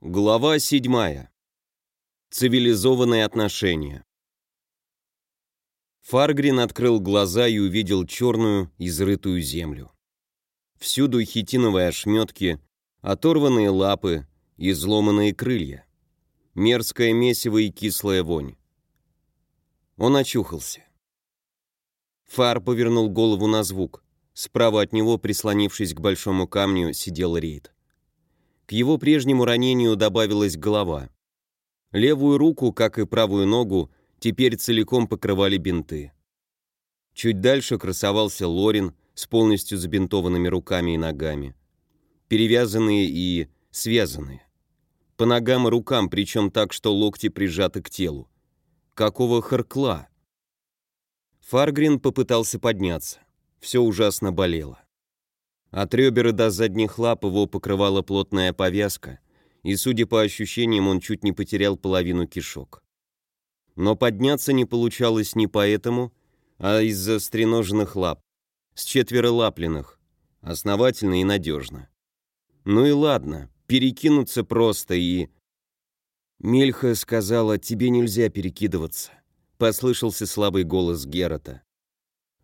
Глава 7. Цивилизованные отношения. Фаргрин открыл глаза и увидел черную, изрытую землю. Всюду хитиновые ошметки, оторванные лапы, изломанные крылья. Мерзкое месиво и кислая вонь. Он очухался. Фар повернул голову на звук. Справа от него, прислонившись к большому камню, сидел Рейд. К его прежнему ранению добавилась голова. Левую руку, как и правую ногу, теперь целиком покрывали бинты. Чуть дальше красовался Лорин с полностью забинтованными руками и ногами. Перевязанные и связанные. По ногам и рукам, причем так, что локти прижаты к телу. Какого харкла? Фаргрин попытался подняться. Все ужасно болело. От ребер до задних лап его покрывала плотная повязка, и, судя по ощущениям, он чуть не потерял половину кишок. Но подняться не получалось не поэтому, а из-за стреноженных лап, с четверолапленных, основательно и надежно. Ну и ладно, перекинуться просто и... Мельха сказала, тебе нельзя перекидываться. Послышался слабый голос Герата.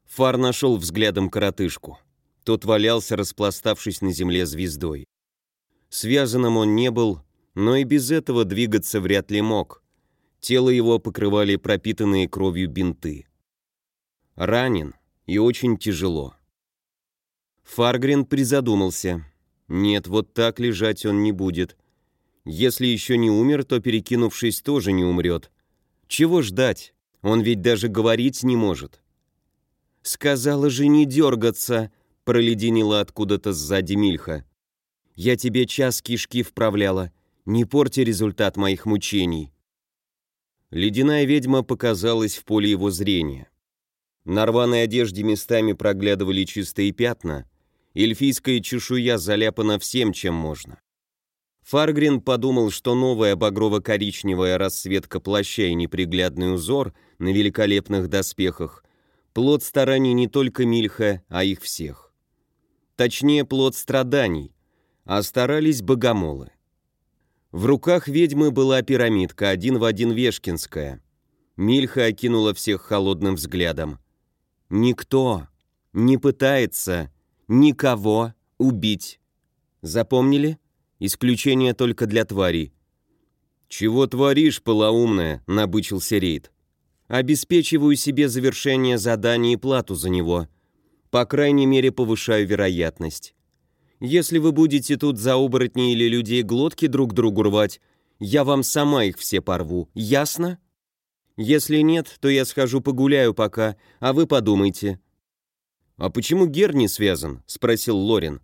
Фар нашел взглядом коротышку. Тот валялся, распластавшись на земле звездой. Связанным он не был, но и без этого двигаться вряд ли мог. Тело его покрывали пропитанные кровью бинты. Ранен и очень тяжело. Фаргрин призадумался. Нет, вот так лежать он не будет. Если еще не умер, то, перекинувшись, тоже не умрет. Чего ждать? Он ведь даже говорить не может. «Сказала же не дергаться», проледенила откуда-то сзади Мильха. «Я тебе час кишки вправляла. Не порти результат моих мучений». Ледяная ведьма показалась в поле его зрения. На рваной одежде местами проглядывали чистые пятна, эльфийская чешуя заляпана всем, чем можно. Фаргрин подумал, что новая багрово-коричневая расцветка плаща и неприглядный узор на великолепных доспехах – плод стараний не только Мильха, а их всех точнее плод страданий, а старались богомолы. В руках ведьмы была пирамидка, один в один вешкинская. Мильха окинула всех холодным взглядом. Никто не пытается никого убить. Запомнили? Исключение только для тварей. «Чего творишь, полоумная?» — набычился Рейд. «Обеспечиваю себе завершение задания и плату за него», по крайней мере, повышаю вероятность. Если вы будете тут за оборотней или людей глотки друг другу рвать, я вам сама их все порву, ясно? Если нет, то я схожу погуляю пока, а вы подумайте». «А почему Гер не связан?» — спросил Лорин.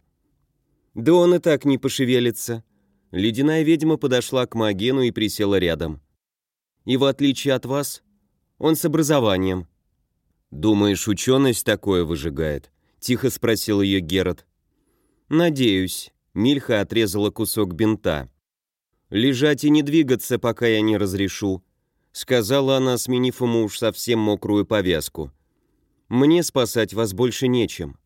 «Да он и так не пошевелится». Ледяная ведьма подошла к Магену и присела рядом. «И в отличие от вас, он с образованием. «Думаешь, ученость такое выжигает?» — тихо спросил ее Герат. «Надеюсь». Мильха отрезала кусок бинта. «Лежать и не двигаться, пока я не разрешу», — сказала она, сменив ему уж совсем мокрую повязку. «Мне спасать вас больше нечем».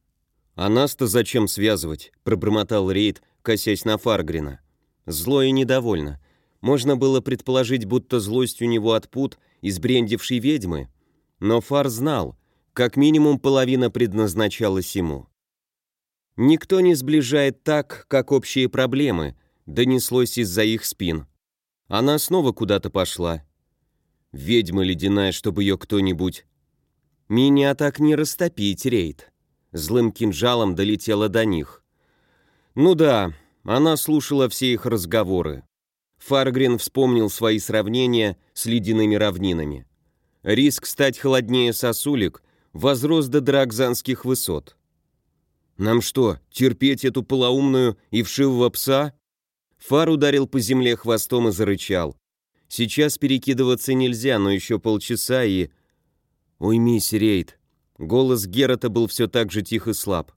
«А нас-то зачем связывать?» — пробормотал Рейд, косясь на Фаргрина. Зло и недовольно. Можно было предположить, будто злость у него от пут избрендившей ведьмы, но Фар знал, как минимум половина предназначалась ему. «Никто не сближает так, как общие проблемы», донеслось из-за их спин. Она снова куда-то пошла. Ведьма ледяная, чтобы ее кто-нибудь... «Меня так не растопить, Рейд». Злым кинжалом долетела до них. Ну да, она слушала все их разговоры. Фаргрин вспомнил свои сравнения с ледяными равнинами. Риск стать холоднее сосулек возрос до драгзанских высот. «Нам что, терпеть эту полоумную и вшивого пса?» Фар ударил по земле хвостом и зарычал. «Сейчас перекидываться нельзя, но еще полчаса и...» «Уймись, Рейд». Голос Герата был все так же тих и слаб.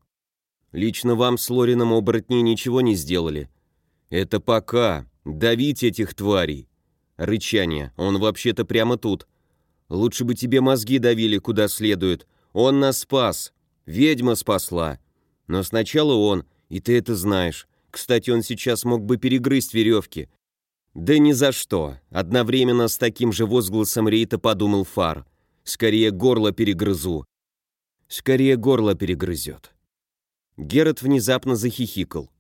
«Лично вам с Лорином оборотни ничего не сделали. Это пока. Давить этих тварей». Рычание. Он вообще-то прямо тут. Лучше бы тебе мозги давили куда следует. Он нас спас. Ведьма спасла. Но сначала он, и ты это знаешь. Кстати, он сейчас мог бы перегрызть веревки. «Да ни за что!» — одновременно с таким же возгласом Рейта подумал Фар. «Скорее горло перегрызу». «Скорее горло перегрызет». Герат внезапно захихикал.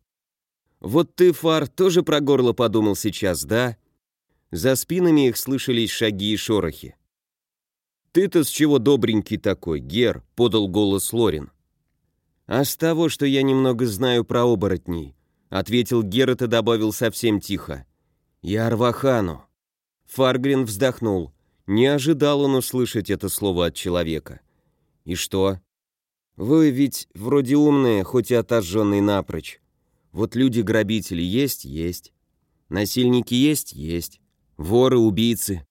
«Вот ты, Фар, тоже про горло подумал сейчас, да?» За спинами их слышались шаги и шорохи. «Ты-то с чего добренький такой, Гер?» — подал голос Лорин. «А с того, что я немного знаю про оборотней», — ответил Герат и добавил совсем тихо. «Я Арвахану». Фаргрин вздохнул. Не ожидал он услышать это слово от человека. «И что?» «Вы ведь вроде умные, хоть и отожженные напрочь. Вот люди-грабители есть? Есть. Насильники есть? Есть. Воры, убийцы.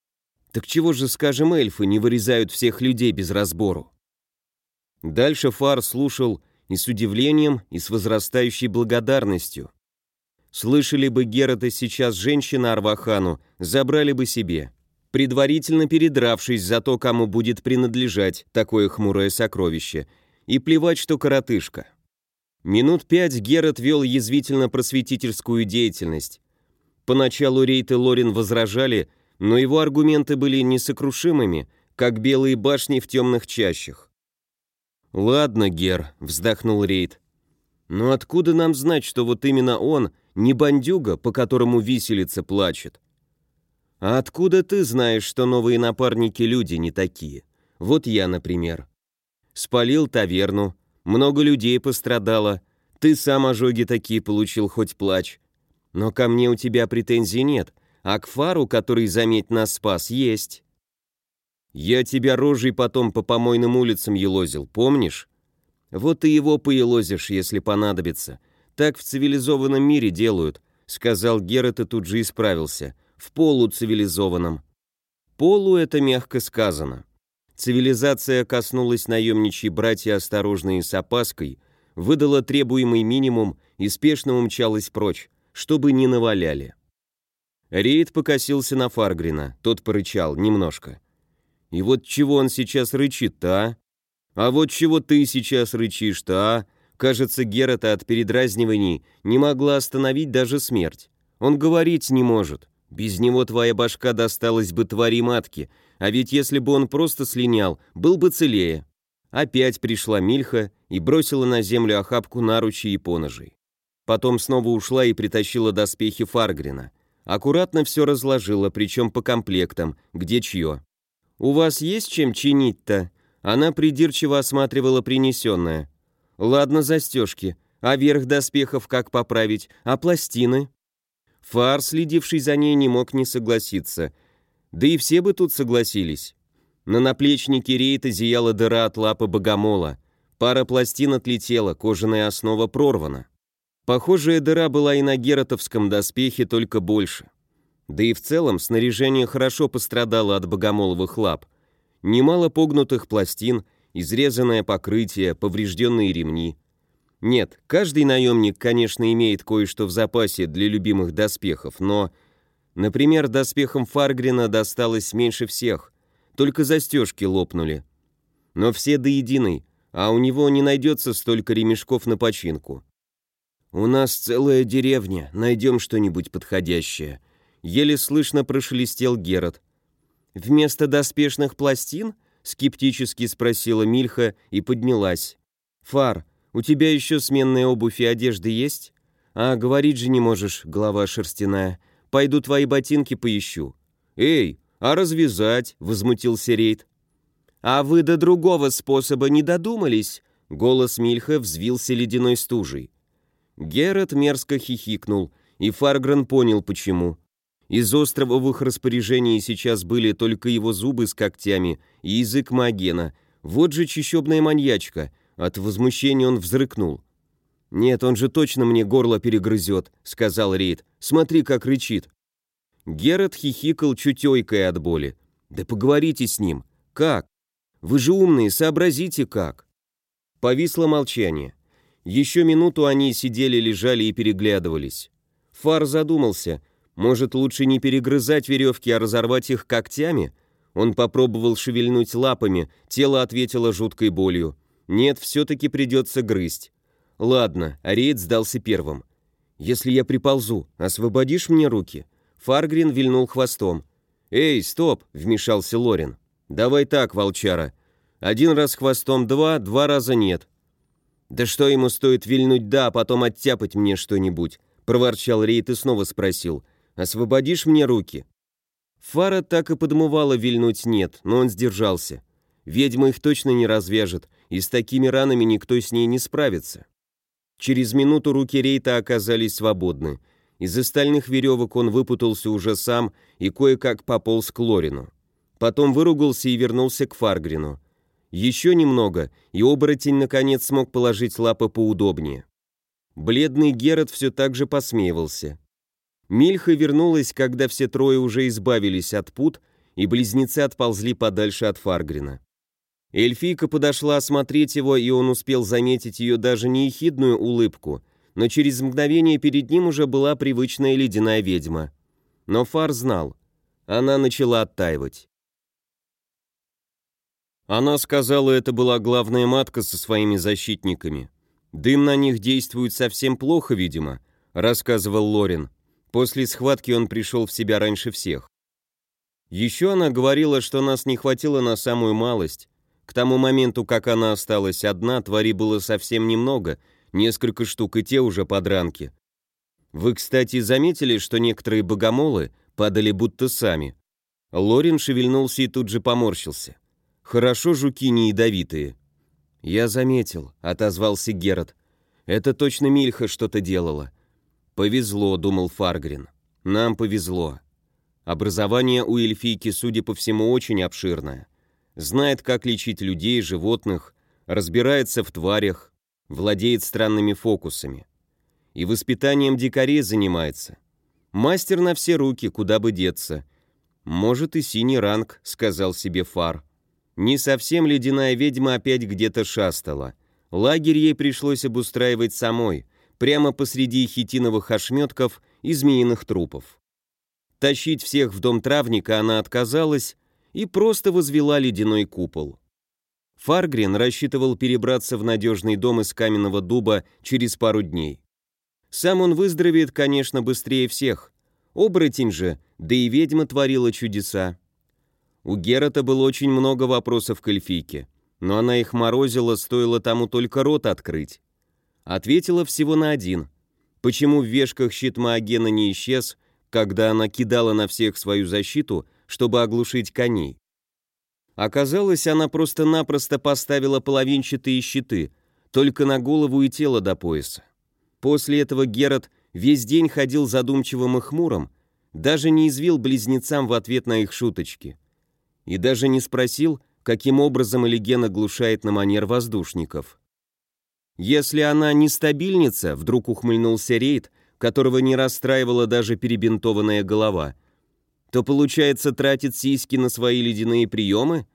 Так чего же, скажем, эльфы не вырезают всех людей без разбору?» Дальше Фар слушал и с удивлением, и с возрастающей благодарностью. Слышали бы Герата сейчас женщина Арвахану, забрали бы себе, предварительно передравшись за то, кому будет принадлежать такое хмурое сокровище, и плевать, что коротышка. Минут пять Герат вел язвительно-просветительскую деятельность. Поначалу Рейт и Лорин возражали, но его аргументы были несокрушимыми, как белые башни в темных чащах. «Ладно, Гер», — вздохнул Рейд. «Но откуда нам знать, что вот именно он — не бандюга, по которому виселица плачет. А откуда ты знаешь, что новые напарники люди не такие? Вот я, например. Спалил таверну, много людей пострадало, ты сам ожоги такие получил, хоть плачь. Но ко мне у тебя претензий нет, а к Фару, который, заметь, нас спас, есть. Я тебя рожей потом по помойным улицам елозил, помнишь? Вот и его поелозишь, если понадобится. Так в цивилизованном мире делают, сказал Герат и тут же исправился. В полуцивилизованном. Полу это мягко сказано. Цивилизация коснулась наемничьей братья осторожно и с опаской, выдала требуемый минимум и спешно умчалась прочь, чтобы не наваляли. Рейд покосился на Фаргрина, тот порычал немножко. «И вот чего он сейчас рычит-то, а? А вот чего ты сейчас рычишь-то, а? Кажется, Герата от передразниваний не могла остановить даже смерть. Он говорить не может. Без него твоя башка досталась бы твари матки, а ведь если бы он просто слинял, был бы целее. Опять пришла Мильха и бросила на землю охапку наручей и поножей. Потом снова ушла и притащила доспехи Фаргрина. Аккуратно все разложила, причем по комплектам, где чье. «У вас есть чем чинить-то?» Она придирчиво осматривала принесенное. Ладно, застежки. А верх доспехов как поправить? А пластины? Фар, следивший за ней, не мог не согласиться. Да и все бы тут согласились. На наплечнике рейта зияла дыра от лапы богомола. Пара пластин отлетела, кожаная основа прорвана. Похожая дыра была и на геротовском доспехе, только больше. Да и в целом снаряжение хорошо пострадало от богомоловых лап. Немало погнутых пластин — изрезанное покрытие, поврежденные ремни. Нет, каждый наемник, конечно, имеет кое-что в запасе для любимых доспехов, но, например, доспехам Фаргрина досталось меньше всех, только застежки лопнули. Но все до единой, а у него не найдется столько ремешков на починку. «У нас целая деревня, найдем что-нибудь подходящее», — еле слышно прошелестел Герод. «Вместо доспешных пластин?» скептически спросила Мильха и поднялась. «Фар, у тебя еще сменная обувь и одежда есть?» «А, говорить же не можешь, голова шерстяная. Пойду твои ботинки поищу». «Эй, а развязать?» — возмутился Рейд. «А вы до другого способа не додумались?» Голос Мильха взвился ледяной стужей. Герат мерзко хихикнул, и Фаргрен понял, почему. Из их распоряжении сейчас были только его зубы с когтями и язык Магена. Вот же чищебная маньячка. От возмущения он взрыкнул. «Нет, он же точно мне горло перегрызет», — сказал Рейд. «Смотри, как рычит». Герат хихикал чутейкой от боли. «Да поговорите с ним. Как? Вы же умные, сообразите как». Повисло молчание. Еще минуту они сидели, лежали и переглядывались. Фар задумался — может, лучше не перегрызать веревки, а разорвать их когтями? Он попробовал шевельнуть лапами, тело ответило жуткой болью. Нет, все-таки придется грызть. Ладно, Ариет сдался первым. «Если я приползу, освободишь мне руки?» Фаргрин вильнул хвостом. «Эй, стоп!» — вмешался Лорин. «Давай так, волчара. Один раз хвостом два, два раза нет». «Да что ему стоит вильнуть «да», а потом оттяпать мне что-нибудь?» — проворчал Рейд и снова спросил. «Освободишь мне руки?» Фара так и подмывала вильнуть «нет», но он сдержался. Ведьма их точно не развяжет, и с такими ранами никто с ней не справится. Через минуту руки Рейта оказались свободны. Из остальных веревок он выпутался уже сам и кое-как пополз к Лорину. Потом выругался и вернулся к Фаргрину. Еще немного, и оборотень наконец смог положить лапы поудобнее. Бледный Герат все так же посмеивался. Мильха вернулась, когда все трое уже избавились от пут, и близнецы отползли подальше от Фаргрина. Эльфийка подошла осмотреть его, и он успел заметить ее даже не ехидную улыбку, но через мгновение перед ним уже была привычная ледяная ведьма. Но Фар знал. Она начала оттаивать. Она сказала, это была главная матка со своими защитниками. Дым на них действует совсем плохо, видимо, рассказывал Лорин. После схватки он пришел в себя раньше всех. Еще она говорила, что нас не хватило на самую малость. К тому моменту, как она осталась одна, твари было совсем немного, несколько штук, и те уже подранки. Вы, кстати, заметили, что некоторые богомолы падали будто сами? Лорин шевельнулся и тут же поморщился. Хорошо жуки не ядовитые. Я заметил, отозвался Герат. Это точно Мильха что-то делала. Повезло, думал Фаргрин. Нам повезло. Образование у эльфийки, судя по всему, очень обширное. Знает, как лечить людей, животных, разбирается в тварях, владеет странными фокусами. И воспитанием дикарей занимается. Мастер на все руки, куда бы деться. Может и синий ранг, сказал себе Фар. Не совсем ледяная ведьма опять где-то шастала. Лагерь ей пришлось обустраивать самой, прямо посреди хитиновых ошметков и змеиных трупов. Тащить всех в дом травника она отказалась и просто возвела ледяной купол. Фаргрин рассчитывал перебраться в надежный дом из каменного дуба через пару дней. Сам он выздоровеет, конечно, быстрее всех. Оборотень же, да и ведьма творила чудеса. У Герата было очень много вопросов к эльфийке, но она их морозила, стоило тому только рот открыть. Ответила всего на один. Почему в вешках щит Маогена не исчез, когда она кидала на всех свою защиту, чтобы оглушить коней? Оказалось, она просто-напросто поставила половинчатые щиты, только на голову и тело до пояса. После этого Герат весь день ходил задумчивым и хмурым, даже не извил близнецам в ответ на их шуточки и даже не спросил, каким образом Элиген глушает на манер воздушников. Если она не стабильница, вдруг ухмыльнулся Рейд, которого не расстраивала даже перебинтованная голова, то, получается, тратит сиськи на свои ледяные приемы?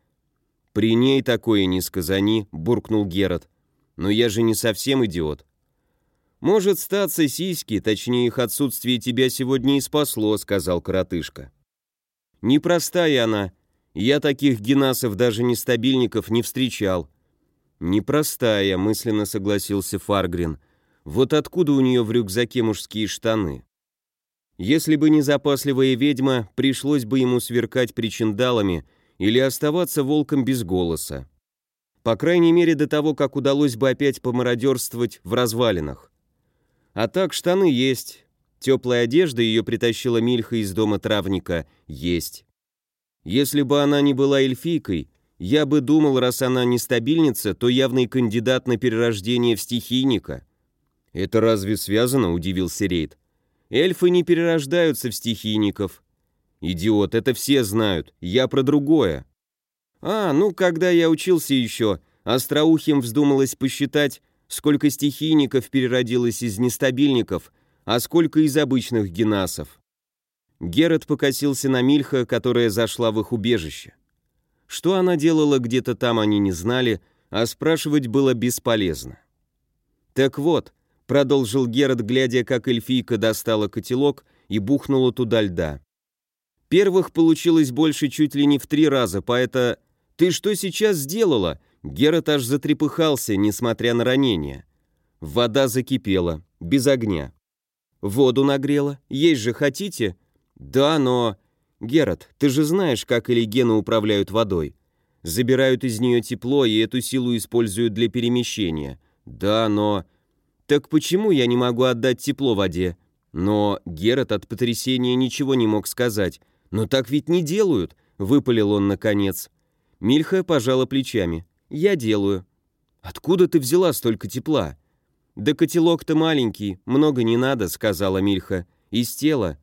При ней такое не сказани, буркнул Герат. Но я же не совсем идиот. Может, статься сиськи, точнее их отсутствие тебя сегодня и спасло, сказал коротышка. Непростая она, я таких генасов, даже нестабильников, не встречал. Непростая, мысленно согласился Фаргрин. Вот откуда у нее в рюкзаке мужские штаны? Если бы не запасливая ведьма, пришлось бы ему сверкать причиндалами или оставаться волком без голоса. По крайней мере, до того, как удалось бы опять помародерствовать в развалинах. А так штаны есть. Теплая одежда, ее притащила Мильха из дома травника, есть. Если бы она не была эльфийкой, я бы думал, раз она нестабильница, то явный кандидат на перерождение в стихийника. Это разве связано, удивился Рейд. Эльфы не перерождаются в стихийников. Идиот, это все знают, я про другое. А, ну, когда я учился еще, остроухим вздумалось посчитать, сколько стихийников переродилось из нестабильников, а сколько из обычных генасов. Герат покосился на Мильха, которая зашла в их убежище. Что она делала где-то там, они не знали, а спрашивать было бесполезно. «Так вот», — продолжил Герат, глядя, как эльфийка достала котелок и бухнула туда льда. «Первых получилось больше чуть ли не в три раза, поэтому... Ты что сейчас сделала?» Герат аж затрепыхался, несмотря на ранение. Вода закипела, без огня. «Воду нагрела. Есть же хотите?» «Да, но...» «Герат, ты же знаешь, как элегены управляют водой. Забирают из нее тепло и эту силу используют для перемещения. Да, но...» «Так почему я не могу отдать тепло воде?» Но Герат от потрясения ничего не мог сказать. «Но так ведь не делают», — выпалил он наконец. Мильха пожала плечами. «Я делаю». «Откуда ты взяла столько тепла?» «Да котелок-то маленький, много не надо», — сказала Мильха. «Из тела».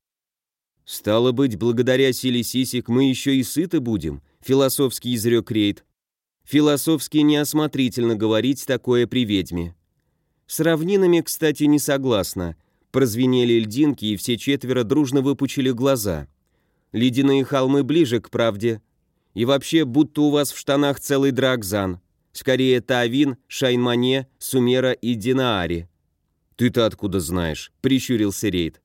«Стало быть, благодаря силе сисек мы еще и сыты будем», — философски изрек Рейд. «Философски неосмотрительно говорить такое при ведьме». С равнинами, кстати, не согласна. Прозвенели льдинки, и все четверо дружно выпучили глаза. Ледяные холмы ближе к правде. И вообще, будто у вас в штанах целый дракзан. Скорее, Таавин, Шайнмане, Сумера и Динаари. «Ты-то откуда знаешь?» — прищурился Рейд.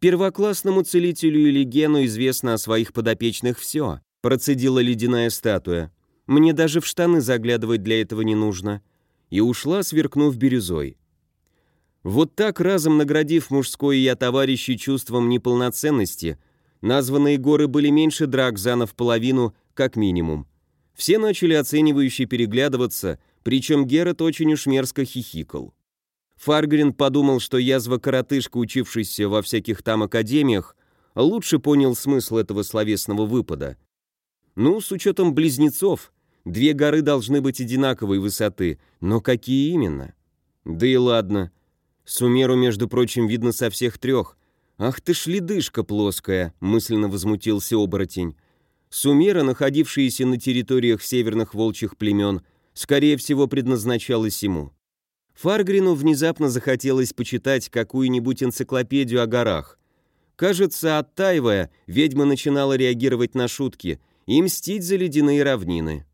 «Первоклассному целителю или гену известно о своих подопечных все», — процедила ледяная статуя. «Мне даже в штаны заглядывать для этого не нужно». И ушла, сверкнув бирюзой. Вот так, разом наградив мужское я товарищи чувством неполноценности, названные горы были меньше Дракзана в половину, как минимум. Все начали оценивающе переглядываться, причем Герат очень уж мерзко хихикал. Фаргрин подумал, что язва-коротышка, учившийся во всяких там академиях, лучше понял смысл этого словесного выпада. Ну, с учетом близнецов, две горы должны быть одинаковой высоты, но какие именно? Да и ладно. Сумеру, между прочим, видно со всех трех. «Ах ты ж ледышка плоская!» — мысленно возмутился оборотень. Сумера, находившаяся на территориях северных волчьих племен, скорее всего, предназначалась ему. Фаргрину внезапно захотелось почитать какую-нибудь энциклопедию о горах. Кажется, оттаивая, ведьма начинала реагировать на шутки и мстить за ледяные равнины.